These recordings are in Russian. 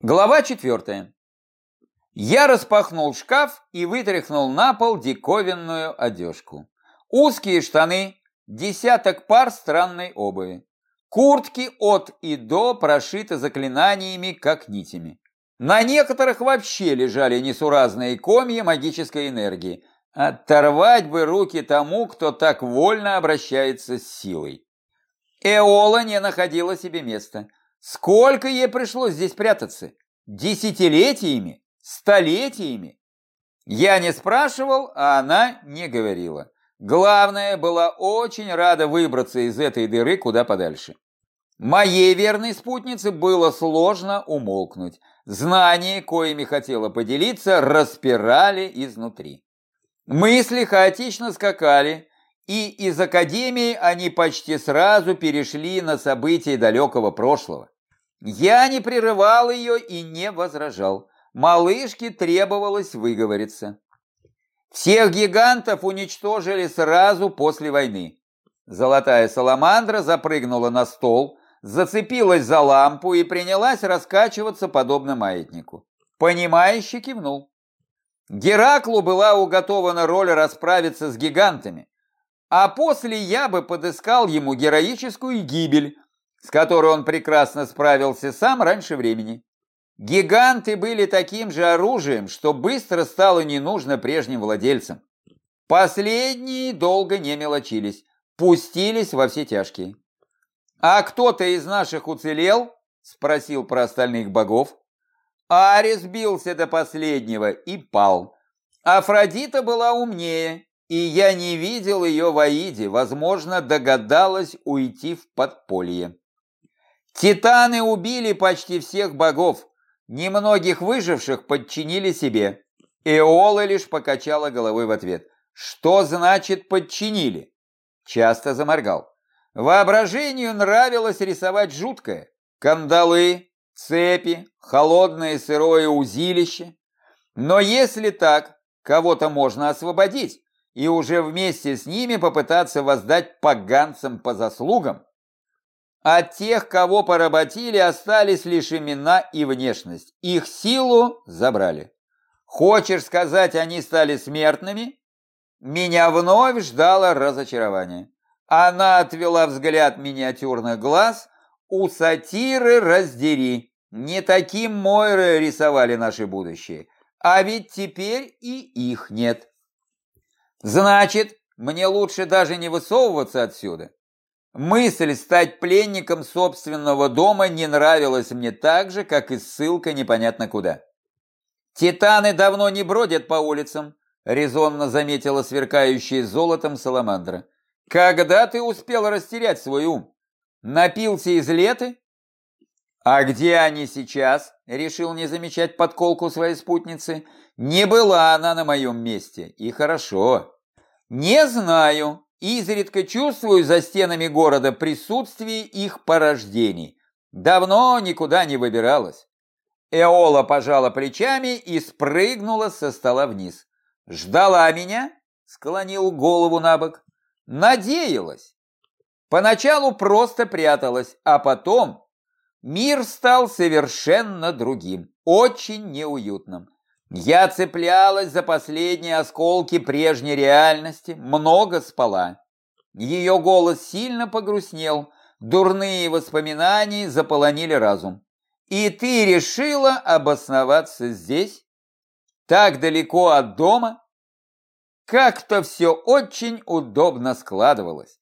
Глава четвертая. Я распахнул шкаф и вытряхнул на пол диковинную одежку. Узкие штаны, десяток пар странной обуви. Куртки от и до прошиты заклинаниями, как нитями. На некоторых вообще лежали несуразные комья магической энергии. Оторвать бы руки тому, кто так вольно обращается с силой. Эола не находила себе места. Сколько ей пришлось здесь прятаться? Десятилетиями? Столетиями? Я не спрашивал, а она не говорила. Главное, была очень рада выбраться из этой дыры куда подальше. Моей верной спутнице было сложно умолкнуть. Знания, коими хотела поделиться, распирали изнутри. Мысли хаотично скакали, и из академии они почти сразу перешли на события далекого прошлого. Я не прерывал ее и не возражал. Малышке требовалось выговориться. Всех гигантов уничтожили сразу после войны. Золотая саламандра запрыгнула на стол, зацепилась за лампу и принялась раскачиваться подобно маятнику. Понимающе кивнул. Гераклу была уготована роль расправиться с гигантами, а после я бы подыскал ему героическую гибель, с которой он прекрасно справился сам раньше времени. Гиганты были таким же оружием, что быстро стало не нужно прежним владельцам. Последние долго не мелочились, пустились во все тяжкие. «А кто-то из наших уцелел?» – спросил про остальных богов. Арис бился до последнего и пал. Афродита была умнее, и я не видел ее в Аиде, возможно, догадалась уйти в подполье. Титаны убили почти всех богов, немногих выживших подчинили себе. Эола лишь покачала головой в ответ. Что значит подчинили? Часто заморгал. Воображению нравилось рисовать жуткое. Кандалы, цепи, холодное сырое узилище. Но если так, кого-то можно освободить и уже вместе с ними попытаться воздать поганцам по заслугам. От тех, кого поработили, остались лишь имена и внешность. Их силу забрали. Хочешь сказать, они стали смертными? Меня вновь ждало разочарование. Она отвела взгляд миниатюрных глаз. У сатиры раздери. Не таким Мойры рисовали наше будущее. А ведь теперь и их нет. Значит, мне лучше даже не высовываться отсюда. Мысль стать пленником собственного дома не нравилась мне так же, как и ссылка непонятно куда. «Титаны давно не бродят по улицам», — резонно заметила сверкающая золотом саламандра. «Когда ты успел растерять свой ум? Напился из леты?» «А где они сейчас?» — решил не замечать подколку своей спутницы. «Не была она на моем месте, и хорошо». «Не знаю», Изредка чувствую за стенами города присутствие их порождений. Давно никуда не выбиралась. Эола пожала плечами и спрыгнула со стола вниз. «Ждала меня?» — склонил голову на бок. «Надеялась. Поначалу просто пряталась, а потом мир стал совершенно другим, очень неуютным. Я цеплялась за последние осколки прежней реальности, много спала. Ее голос сильно погрустнел, дурные воспоминания заполонили разум. И ты решила обосноваться здесь? Так далеко от дома? Как-то все очень удобно складывалось.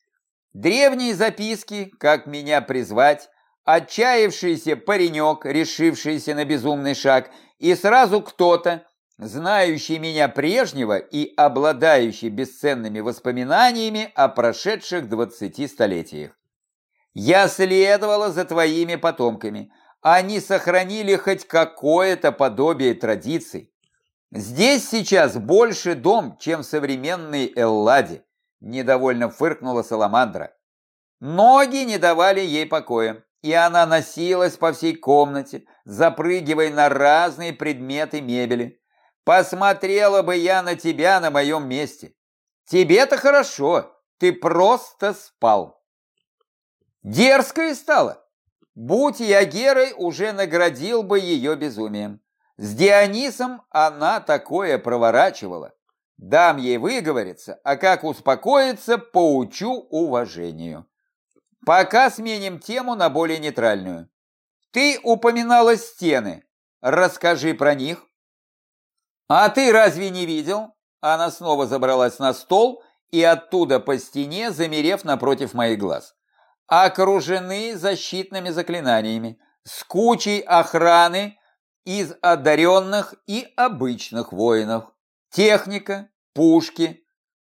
Древние записки, как меня призвать, отчаявшийся паренек, решившийся на безумный шаг – и сразу кто-то, знающий меня прежнего и обладающий бесценными воспоминаниями о прошедших двадцати столетиях. Я следовала за твоими потомками. Они сохранили хоть какое-то подобие традиций. Здесь сейчас больше дом, чем в современной Элладе, недовольно фыркнула Саламандра. Ноги не давали ей покоя и она носилась по всей комнате, запрыгивая на разные предметы мебели. Посмотрела бы я на тебя на моем месте. Тебе-то хорошо, ты просто спал. Дерзкая стала. Будь я Герой, уже наградил бы ее безумием. С Дионисом она такое проворачивала. Дам ей выговориться, а как успокоиться, поучу уважению. Пока сменим тему на более нейтральную. Ты упоминала стены. Расскажи про них. А ты разве не видел? Она снова забралась на стол и оттуда по стене, замерев напротив моих глаз. Окружены защитными заклинаниями, с кучей охраны из одаренных и обычных воинов. Техника, пушки,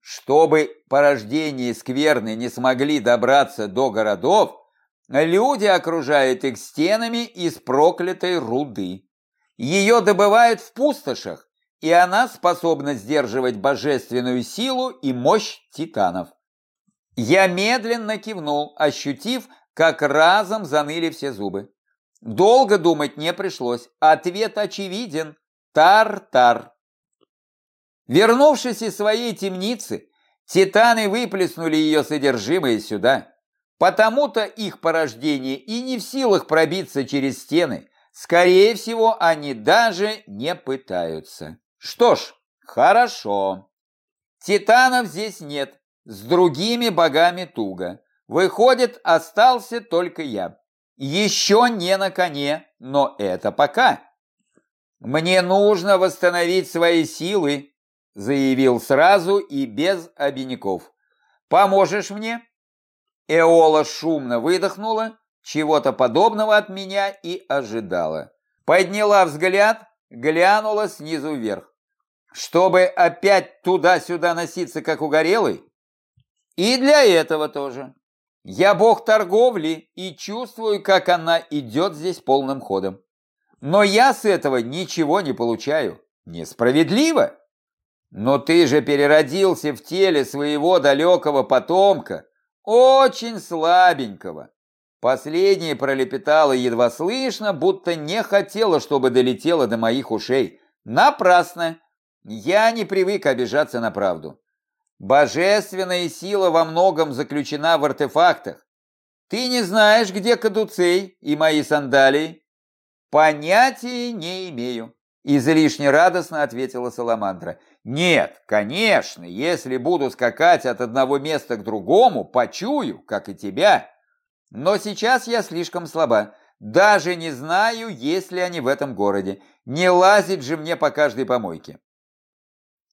чтобы порождения скверны не смогли добраться до городов, люди окружают их стенами из проклятой руды. Ее добывают в пустошах, и она способна сдерживать божественную силу и мощь титанов. Я медленно кивнул, ощутив, как разом заныли все зубы. Долго думать не пришлось. Ответ очевиден. Тар-тар. Вернувшись из своей темницы, титаны выплеснули ее содержимое сюда. Потому-то их порождение и не в силах пробиться через стены. Скорее всего, они даже не пытаются. Что ж, хорошо. Титанов здесь нет, с другими богами туго. Выходит, остался только я. Еще не на коне, но это пока. Мне нужно восстановить свои силы, заявил сразу и без обиняков. «Поможешь мне?» Эола шумно выдохнула, чего-то подобного от меня и ожидала. Подняла взгляд, глянула снизу вверх. Чтобы опять туда-сюда носиться, как угорелый? И для этого тоже. Я бог торговли и чувствую, как она идет здесь полным ходом. Но я с этого ничего не получаю. Несправедливо. Но ты же переродился в теле своего далекого потомка, очень слабенького. Последнее пролепетало едва слышно, будто не хотела, чтобы долетело до моих ушей. Напрасно. Я не привык обижаться на правду. Божественная сила во многом заключена в артефактах. Ты не знаешь, где кадуцей и мои сандалии? Понятия не имею. Излишне радостно ответила Саламандра. Нет, конечно, если буду скакать от одного места к другому, почую, как и тебя. Но сейчас я слишком слаба. Даже не знаю, есть ли они в этом городе. Не лазить же мне по каждой помойке.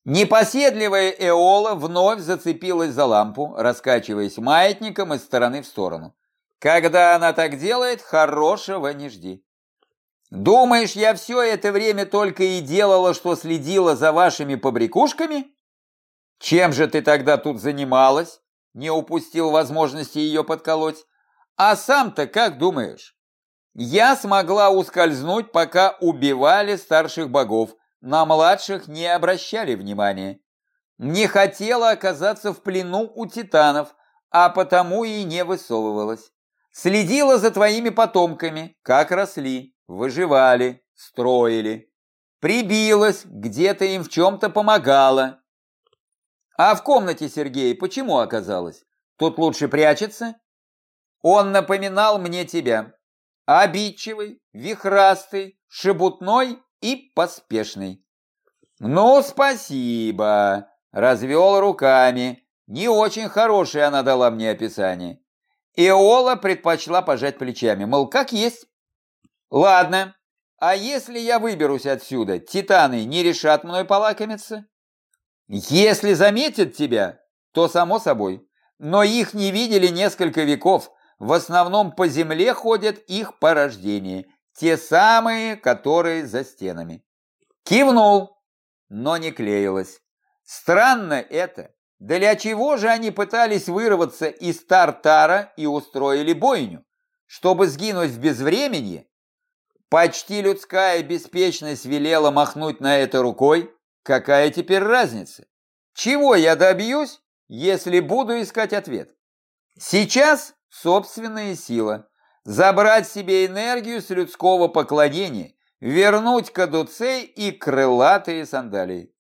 Непоседливая Эола вновь зацепилась за лампу, раскачиваясь маятником из стороны в сторону. Когда она так делает, хорошего не жди. Думаешь, я все это время только и делала, что следила за вашими побрякушками? Чем же ты тогда тут занималась? Не упустил возможности ее подколоть. А сам-то как думаешь? Я смогла ускользнуть, пока убивали старших богов, на младших не обращали внимания. Не хотела оказаться в плену у титанов, а потому и не высовывалась. Следила за твоими потомками, как росли выживали, строили. Прибилась, где-то им в чем-то помогала. А в комнате Сергея почему оказалось? Тут лучше прячется? Он напоминал мне тебя. Обидчивый, вихрастый, шебутной и поспешный. Ну, спасибо, развел руками. Не очень хорошее она дала мне описание. Иола предпочла пожать плечами, мол, как есть. Ладно, а если я выберусь отсюда, титаны не решат мной полакомиться? Если заметят тебя, то само собой. Но их не видели несколько веков. В основном по земле ходят их порождения. Те самые, которые за стенами. Кивнул, но не клеилось. Странно это. Для чего же они пытались вырваться из Тартара и устроили бойню? Чтобы сгинуть в безвременье? Почти людская беспечность велела махнуть на это рукой. Какая теперь разница? Чего я добьюсь, если буду искать ответ? Сейчас собственная сила. Забрать себе энергию с людского поклонения, вернуть кадуцей и крылатые сандалии.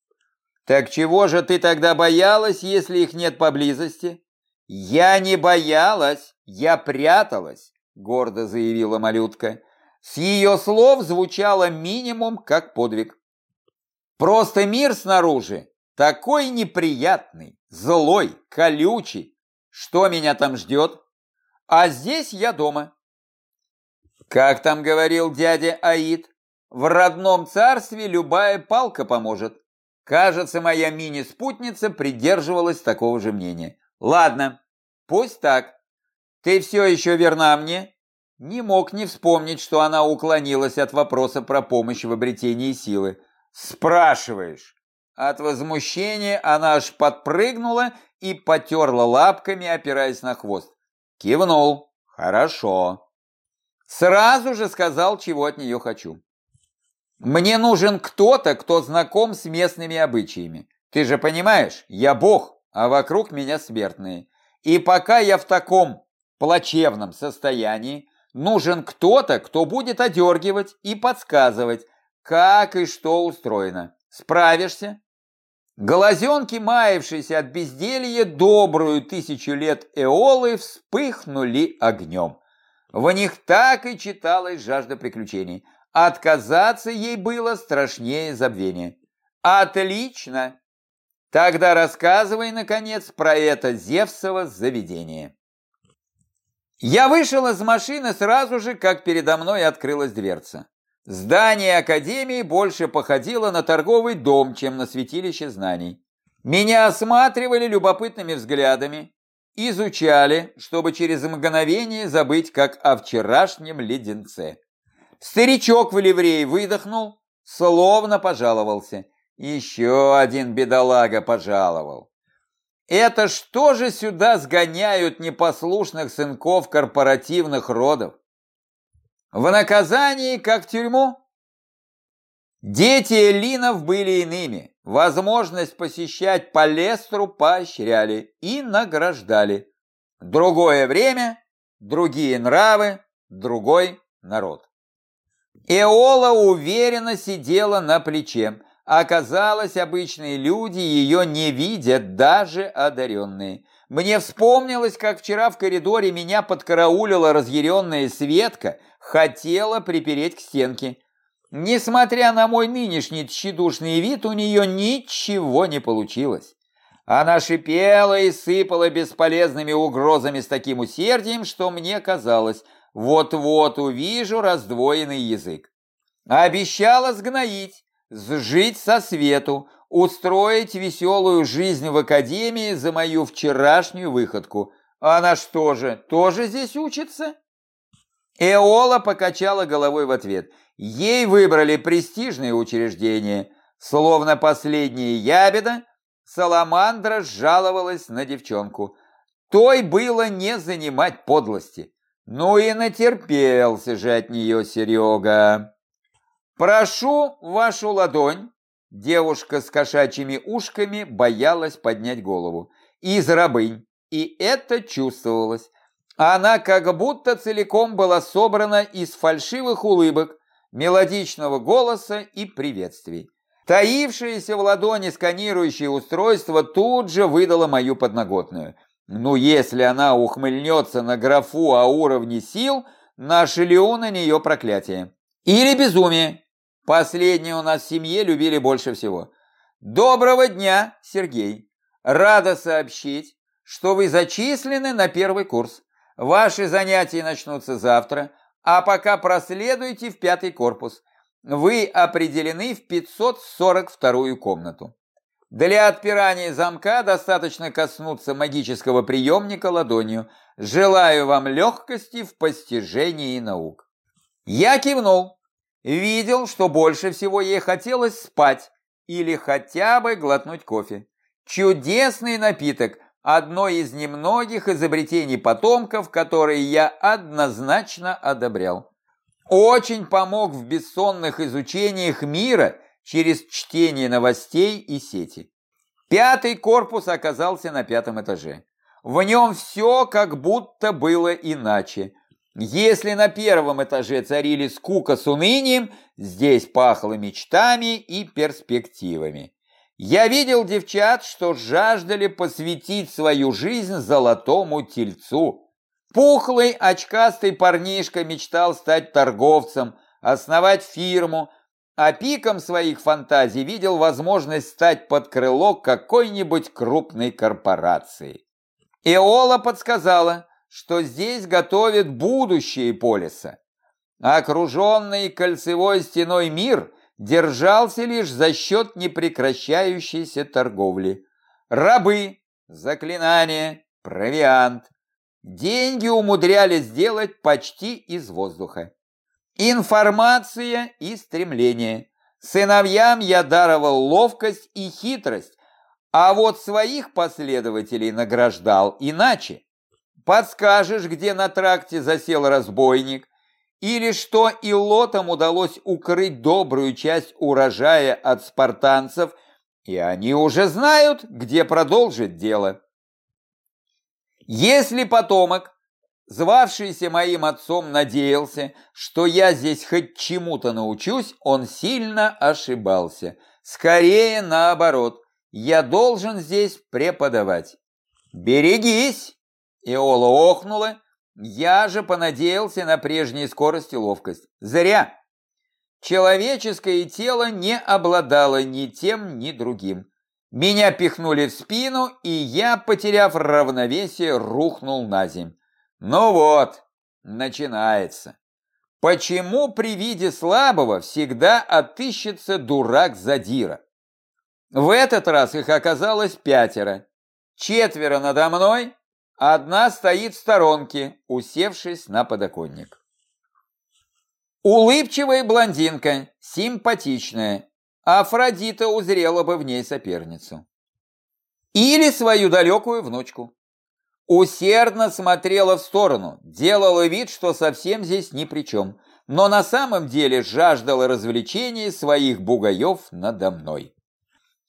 Так чего же ты тогда боялась, если их нет поблизости? Я не боялась, я пряталась. гордо заявила малютка. С ее слов звучало минимум как подвиг. Просто мир снаружи такой неприятный, злой, колючий. Что меня там ждет? А здесь я дома. Как там говорил дядя Аид, в родном царстве любая палка поможет. Кажется, моя мини-спутница придерживалась такого же мнения. Ладно, пусть так. Ты все еще верна мне? Не мог не вспомнить, что она уклонилась от вопроса про помощь в обретении силы. Спрашиваешь. От возмущения она аж подпрыгнула и потерла лапками, опираясь на хвост. Кивнул. Хорошо. Сразу же сказал, чего от нее хочу. Мне нужен кто-то, кто знаком с местными обычаями. Ты же понимаешь, я бог, а вокруг меня смертные. И пока я в таком плачевном состоянии, нужен кто-то, кто будет одергивать и подсказывать, как и что устроено. Справишься? Глазенки, маявшиеся от безделья добрую тысячу лет эолы, вспыхнули огнем. В них так и читалась жажда приключений. Отказаться ей было страшнее забвения. Отлично! Тогда рассказывай, наконец, про это Зевсово заведение. Я вышел из машины сразу же, как передо мной открылась дверца. Здание Академии больше походило на торговый дом, чем на святилище знаний. Меня осматривали любопытными взглядами, изучали, чтобы через мгновение забыть, как о вчерашнем леденце. Старичок в ливрее выдохнул, словно пожаловался. Еще один бедолага пожаловал. Это что же сюда сгоняют непослушных сынков корпоративных родов? В наказании, как тюрьму? Дети Элинов были иными. Возможность посещать Палестру поощряли и награждали. Другое время, другие нравы, другой народ. Эола уверенно сидела на плече. Оказалось, обычные люди ее не видят, даже одаренные. Мне вспомнилось, как вчера в коридоре меня подкараулила разъяренная Светка, хотела припереть к стенке. Несмотря на мой нынешний тщедушный вид, у нее ничего не получилось. Она шипела и сыпала бесполезными угрозами с таким усердием, что мне казалось, вот-вот увижу раздвоенный язык. Обещала сгноить, сжить со свету, устроить веселую жизнь в академии за мою вчерашнюю выходку. Она что же, тоже здесь учится? Эола покачала головой в ответ. Ей выбрали престижное учреждение. Словно последняя ябеда, Саламандра жаловалась на девчонку. Той было не занимать подлости. Ну и натерпелся же от нее Серега. Прошу вашу ладонь. Девушка с кошачьими ушками боялась поднять голову. Из рабынь. И это чувствовалось. Она как будто целиком была собрана из фальшивых улыбок, мелодичного голоса и приветствий. Таившееся в ладони сканирующее устройство тут же выдало мою подноготную – ну, если она ухмыльнется на графу о уровне сил, наши ли на нее проклятие? Или безумие? Последнее у нас в семье любили больше всего. Доброго дня, Сергей. Рада сообщить, что вы зачислены на первый курс. Ваши занятия начнутся завтра, а пока проследуйте в пятый корпус. Вы определены в 542 комнату. Для отпирания замка достаточно коснуться магического приемника ладонью. Желаю вам легкости в постижении наук. Я кивнул. Видел, что больше всего ей хотелось спать или хотя бы глотнуть кофе. Чудесный напиток, одно из немногих изобретений потомков, которые я однозначно одобрял. Очень помог в бессонных изучениях мира – через чтение новостей и сети. Пятый корпус оказался на пятом этаже. В нем все как будто было иначе. Если на первом этаже царили скука с унынием, здесь пахло мечтами и перспективами. Я видел девчат, что жаждали посвятить свою жизнь золотому тельцу. Пухлый, очкастый парнишка мечтал стать торговцем, основать фирму, а пиком своих фантазий видел возможность стать под крыло какой-нибудь крупной корпорации. Эола подсказала, что здесь готовят будущее полиса. Окруженный кольцевой стеной мир держался лишь за счет непрекращающейся торговли. Рабы, заклинания, провиант. Деньги умудрялись сделать почти из воздуха. Информация и стремление. Сыновьям я даровал ловкость и хитрость, а вот своих последователей награждал иначе. Подскажешь, где на тракте засел разбойник, или что илотам удалось укрыть добрую часть урожая от спартанцев, и они уже знают, где продолжить дело. Если потомок, звавшийся моим отцом, надеялся, что я здесь хоть чему-то научусь, он сильно ошибался. Скорее наоборот, я должен здесь преподавать. «Берегись!» Иола охнула, я же понадеялся на прежней скорость и ловкость. Зря. Человеческое тело не обладало ни тем, ни другим. Меня пихнули в спину, и я, потеряв равновесие, рухнул на земь. Ну вот, начинается. Почему при виде слабого всегда отыщется дурак-задира? В этот раз их оказалось пятеро. Четверо надо мной, Одна стоит в сторонке, усевшись на подоконник. Улыбчивая блондинка, симпатичная. Афродита узрела бы в ней соперницу. Или свою далекую внучку. Усердно смотрела в сторону, делала вид, что совсем здесь ни при чем, но на самом деле жаждала развлечений своих бугаев надо мной.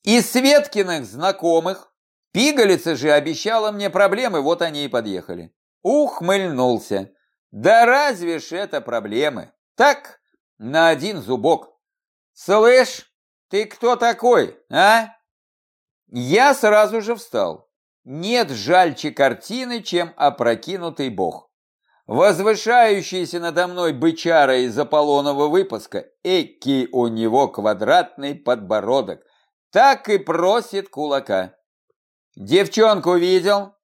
Из Светкиных знакомых Пигалица же обещала мне проблемы, вот они и подъехали. Ухмыльнулся. Да разве ж это проблемы? Так, на один зубок. Слышь, ты кто такой, а? Я сразу же встал. Нет жальче картины, чем опрокинутый бог. Возвышающийся надо мной бычара из Аполлонова выпуска, эки у него квадратный подбородок, так и просит кулака. Девчонку видел?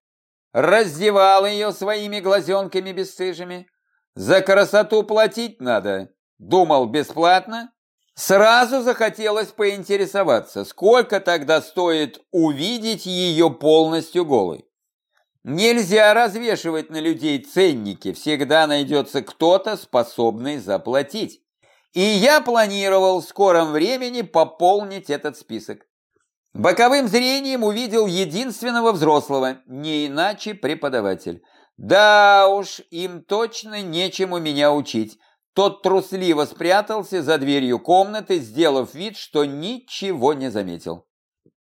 Раздевал ее своими глазенками бесстыжими. За красоту платить надо. Думал, бесплатно? Сразу захотелось поинтересоваться, сколько тогда стоит увидеть ее полностью голой. Нельзя развешивать на людей ценники, всегда найдется кто-то, способный заплатить. И я планировал в скором времени пополнить этот список. Боковым зрением увидел единственного взрослого, не иначе преподаватель. Да уж, им точно нечему меня учить. Тот трусливо спрятался за дверью комнаты, сделав вид, что ничего не заметил.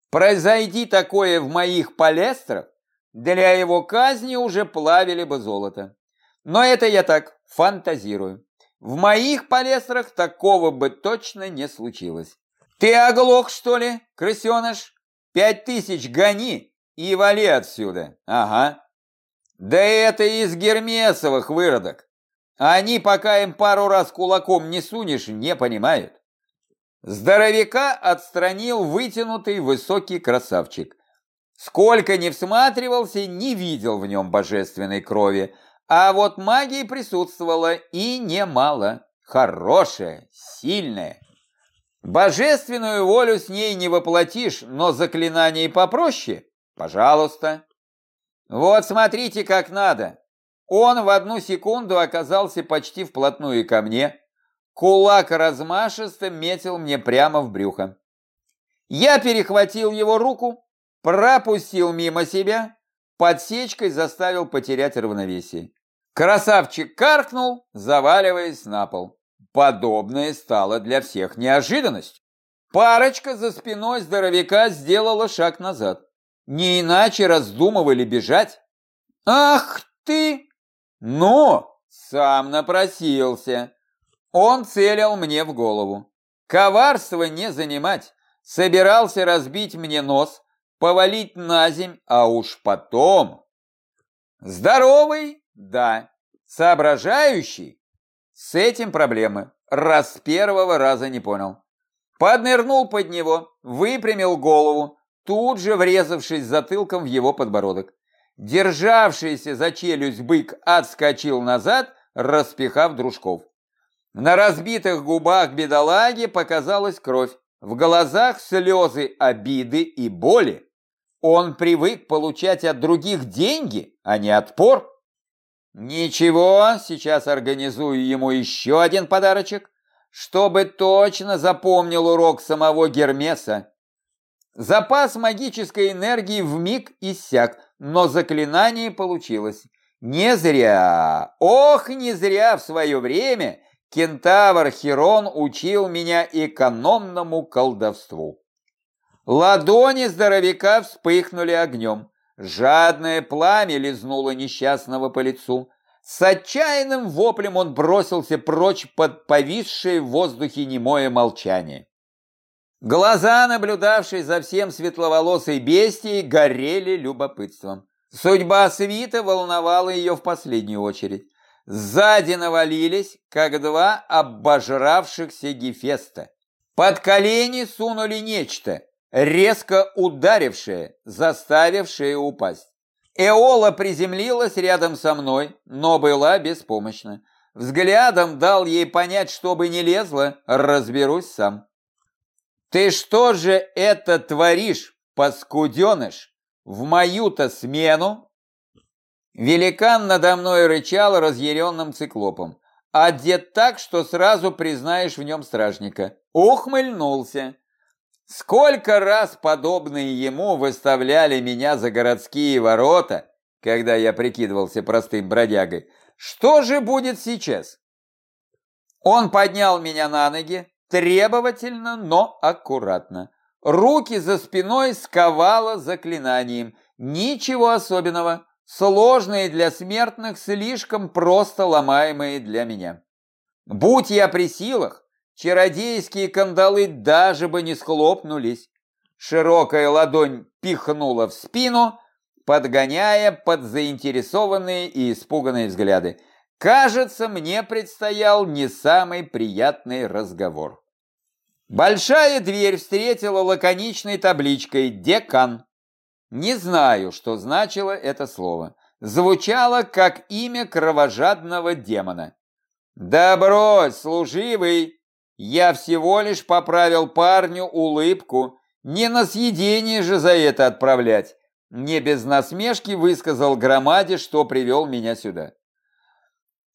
Произойди такое в моих палестрах, для его казни уже плавили бы золото. Но это я так фантазирую. В моих палестрах такого бы точно не случилось. «Ты оглох, что ли, крысеныш? Пять тысяч гони и вали отсюда!» «Ага». «Да это из Гермесовых выродок. Они, пока им пару раз кулаком не сунешь, не понимают». Здоровяка отстранил вытянутый высокий красавчик. Сколько не всматривался, не видел в нем божественной крови, а вот магии присутствовала и немало. Хорошая, сильная. Божественную волю с ней не воплотишь, но заклинание попроще? Пожалуйста. Вот смотрите, как надо. Он в одну секунду оказался почти вплотную ко мне. Кулак размашисто метил мне прямо в брюхо. Я перехватил его руку, пропустил мимо себя, подсечкой заставил потерять равновесие. Красавчик каркнул, заваливаясь на пол. Подобное стало для всех неожиданностью. Парочка за спиной здоровяка сделала шаг назад. Не иначе раздумывали бежать. «Ах ты!» «Ну!» Сам напросился. Он целил мне в голову. Коварство не занимать. Собирался разбить мне нос, повалить на земь, а уж потом... Здоровый, Да. Соображающий? С этим проблемы. Раз с первого раза не понял. Поднырнул под него, выпрямил голову, тут же врезавшись затылком в его подбородок. Державшийся за челюсть бык отскочил назад, распихав дружков. На разбитых губах бедолаги показалась кровь, в глазах слезы обиды и боли. Он привык получать от других деньги, а не отпор. Ничего, сейчас организую ему еще один подарочек, чтобы точно запомнил урок самого Гермеса. Запас магической энергии в миг иссяк, но заклинание получилось. Не зря, ох, не зря в свое время кентавр Херон учил меня экономному колдовству. Ладони здоровяка вспыхнули огнем. Жадное пламя лизнуло несчастного по лицу. С отчаянным воплем он бросился прочь под повисшее в воздухе немое молчание. Глаза, наблюдавшие за всем светловолосой бестией, горели любопытством. Судьба свита волновала ее в последнюю очередь. Сзади навалились, как два обожравшихся гефеста. Под колени сунули нечто, резко ударившее, заставившее упасть. Эола приземлилась рядом со мной, но была беспомощна. Взглядом дал ей понять, чтобы не лезла, разберусь сам. «Ты что же это творишь, паскуденыш? В мою-то смену?» Великан надо мной рычал разъяренным циклопом, одет так, что сразу признаешь в нем стражника. Ухмыльнулся. Сколько раз подобные ему выставляли меня за городские ворота, когда я прикидывался простым бродягой. Что же будет сейчас? Он поднял меня на ноги, Требовательно, но аккуратно. Руки за спиной сковало заклинанием. Ничего особенного. Сложные для смертных, слишком просто ломаемые для меня. Будь я при силах, чародейские кандалы даже бы не схлопнулись. Широкая ладонь пихнула в спину, подгоняя под заинтересованные и испуганные взгляды. Кажется, мне предстоял не самый приятный разговор. Большая дверь встретила лаконичной табличкой «Декан». Не знаю, что значило это слово. Звучало, как имя кровожадного демона. «Да брось, служивый! Я всего лишь поправил парню улыбку. Не на съедение же за это отправлять!» Не без насмешки высказал громаде, что привел меня сюда.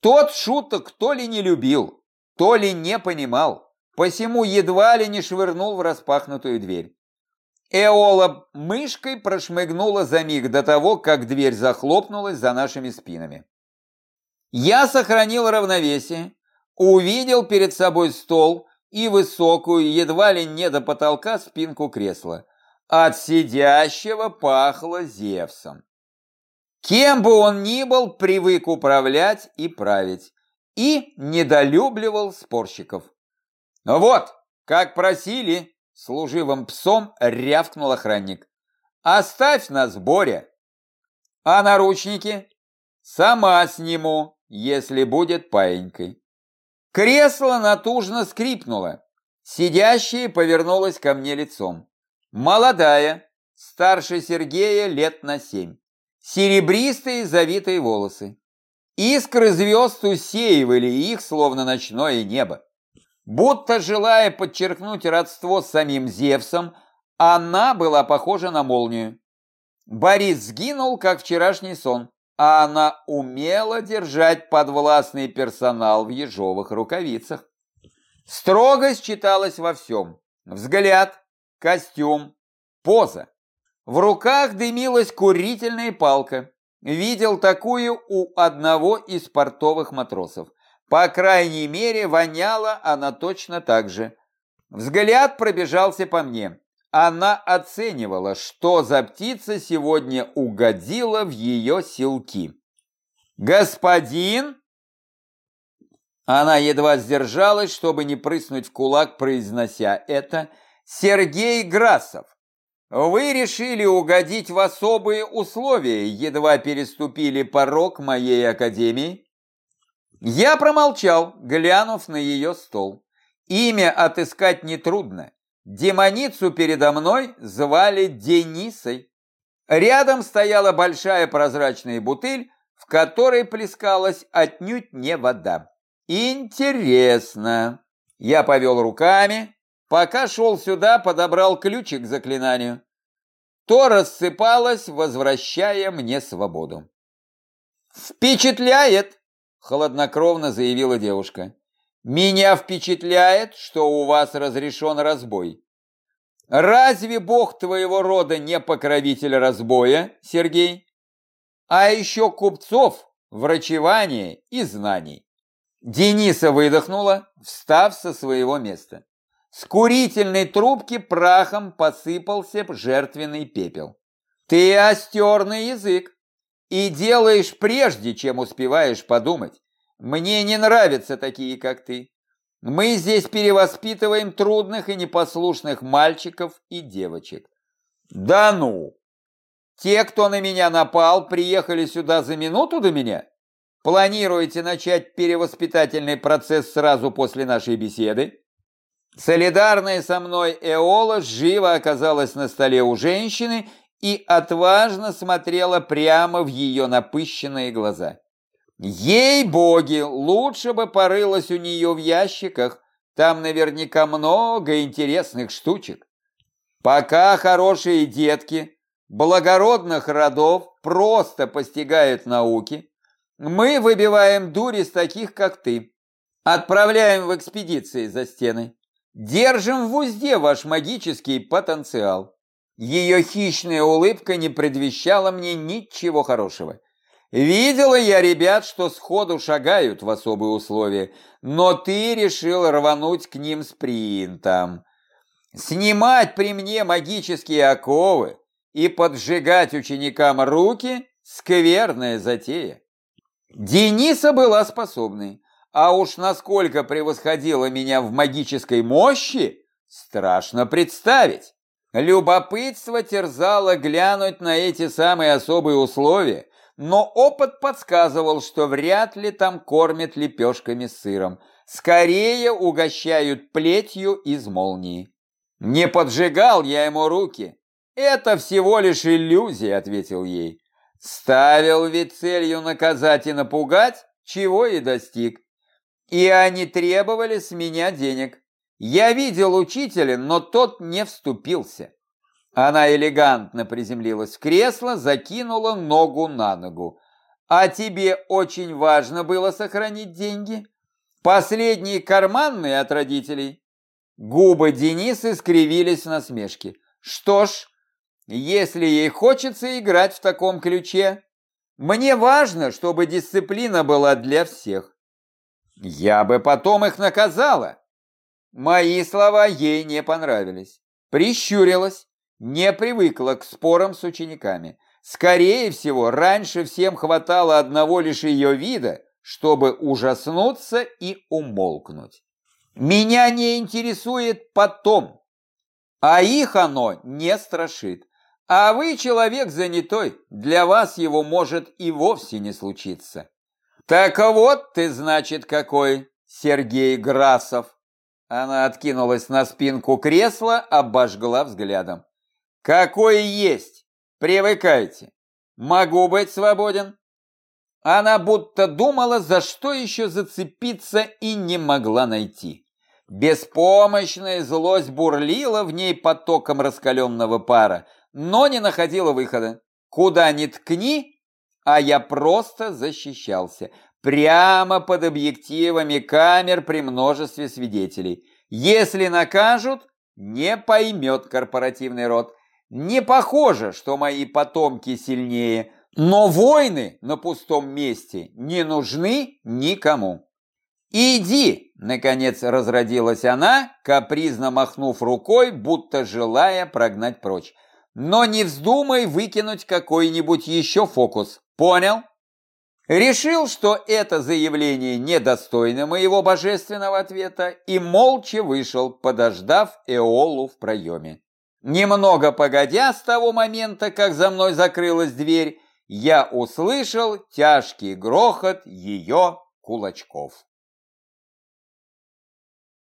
Тот шуток то ли не любил, то ли не понимал, посему едва ли не швырнул в распахнутую дверь. Эола мышкой прошмыгнула за миг до того, как дверь захлопнулась за нашими спинами. Я сохранил равновесие, увидел перед собой стол и высокую, едва ли не до потолка, спинку кресла. От сидящего пахло Зевсом. Кем бы он ни был, привык управлять и править. И недолюбливал спорщиков. «Вот, как просили!» – служивым псом рявкнул охранник. «Оставь нас, Боря!» «А наручники?» «Сама сниму, если будет паенькой». Кресло натужно скрипнуло. Сидящая повернулась ко мне лицом. Молодая, старше Сергея лет на семь серебристые завитые волосы. Искры звезд усеивали их, словно ночное небо. Будто желая подчеркнуть родство с самим Зевсом, она была похожа на молнию. Борис сгинул, как вчерашний сон, а она умела держать подвластный персонал в ежовых рукавицах. Строгость читалась во всем. Взгляд, костюм, поза. В руках дымилась курительная палка. Видел такую у одного из портовых матросов. По крайней мере, воняла она точно так же. Взгляд пробежался по мне. Она оценивала, что за птица сегодня угодила в ее селки. «Господин!» Она едва сдержалась, чтобы не прыснуть в кулак, произнося это. «Сергей Грасов!» Вы решили угодить в особые условия, едва переступили порог моей академии? Я промолчал, глянув на ее стол. Имя отыскать нетрудно. Демоницу передо мной звали Денисой. Рядом стояла большая прозрачная бутыль, в которой плескалась отнюдь не вода. Интересно. Я повел руками, пока шел сюда, подобрал ключик к заклинанию. То рассыпалось, возвращая мне свободу. «Впечатляет!» – хладнокровно заявила девушка. «Меня впечатляет, что у вас разрешен разбой. Разве бог твоего рода не покровитель разбоя, Сергей? А еще купцов, врачевания и знаний. Дениса выдохнула, встав со своего места. С курительной трубки прахом посыпался жертвенный пепел. Ты остер на язык и делаешь прежде, чем успеваешь подумать. Мне не нравятся такие, как ты. Мы здесь перевоспитываем трудных и непослушных мальчиков и девочек. Да ну! Те, кто на меня напал, приехали сюда за минуту до меня? Планируете начать перевоспитательный процесс сразу после нашей беседы? Солидарная со мной Эола живо оказалась на столе у женщины и отважно смотрела прямо в ее напыщенные глаза. Ей-боги, лучше бы порылась у нее в ящиках, там наверняка много интересных штучек. Пока хорошие детки благородных родов просто постигают науки, мы выбиваем дури с таких, как ты. Отправляем в экспедиции за стены. Держим в узде ваш магический потенциал. Ее хищная улыбка не предвещала мне ничего хорошего. Видела я ребят, что сходу шагают в особые условия, но ты решил рвануть к ним спринтом. Снимать при мне магические оковы и поджигать ученикам руки – скверная затея. Дениса была способной, а уж насколько превосходила меня в магической мощи, страшно представить. Любопытство терзало глянуть на эти самые особые условия, но опыт подсказывал, что вряд ли там кормят лепешками с сыром. Скорее угощают плетью из молнии. «Не поджигал я ему руки. Это всего лишь иллюзия», — ответил ей. «Ставил ведь целью наказать и напугать, чего и достиг. И они требовали с меня денег. Я видел учителя, но тот не вступился. Она элегантно приземлилась в кресло, закинула ногу на ногу. «А тебе очень важно было сохранить деньги? Последние карманные от родителей?» Губы Денисы скривились в насмешке. «Что ж, если ей хочется играть в таком ключе, мне важно, чтобы дисциплина была для всех. Я бы потом их наказала». Мои слова ей не понравились. Прищурилась не привыкла к спорам с учениками. Скорее всего, раньше всем хватало одного лишь ее вида, чтобы ужаснуться и умолкнуть. Меня не интересует потом, а их оно не страшит. А вы человек занятой, для вас его может и вовсе не случиться. Так вот ты, значит, какой, Сергей Грасов. Она откинулась на спинку кресла, обожгла взглядом. Какое есть. Привыкайте. Могу быть свободен. Она будто думала, за что еще зацепиться и не могла найти. Беспомощная злость бурлила в ней потоком раскаленного пара, но не находила выхода. Куда ни ткни, а я просто защищался. Прямо под объективами камер при множестве свидетелей. Если накажут, не поймет корпоративный род. Не похоже, что мои потомки сильнее, но войны на пустом месте не нужны никому. «Иди!» – наконец разродилась она, капризно махнув рукой, будто желая прогнать прочь. «Но не вздумай выкинуть какой-нибудь еще фокус. Понял?» Решил, что это заявление недостойно моего божественного ответа и молча вышел, подождав Эолу в проеме. Немного погодя с того момента, как за мной закрылась дверь, я услышал тяжкий грохот ее кулачков.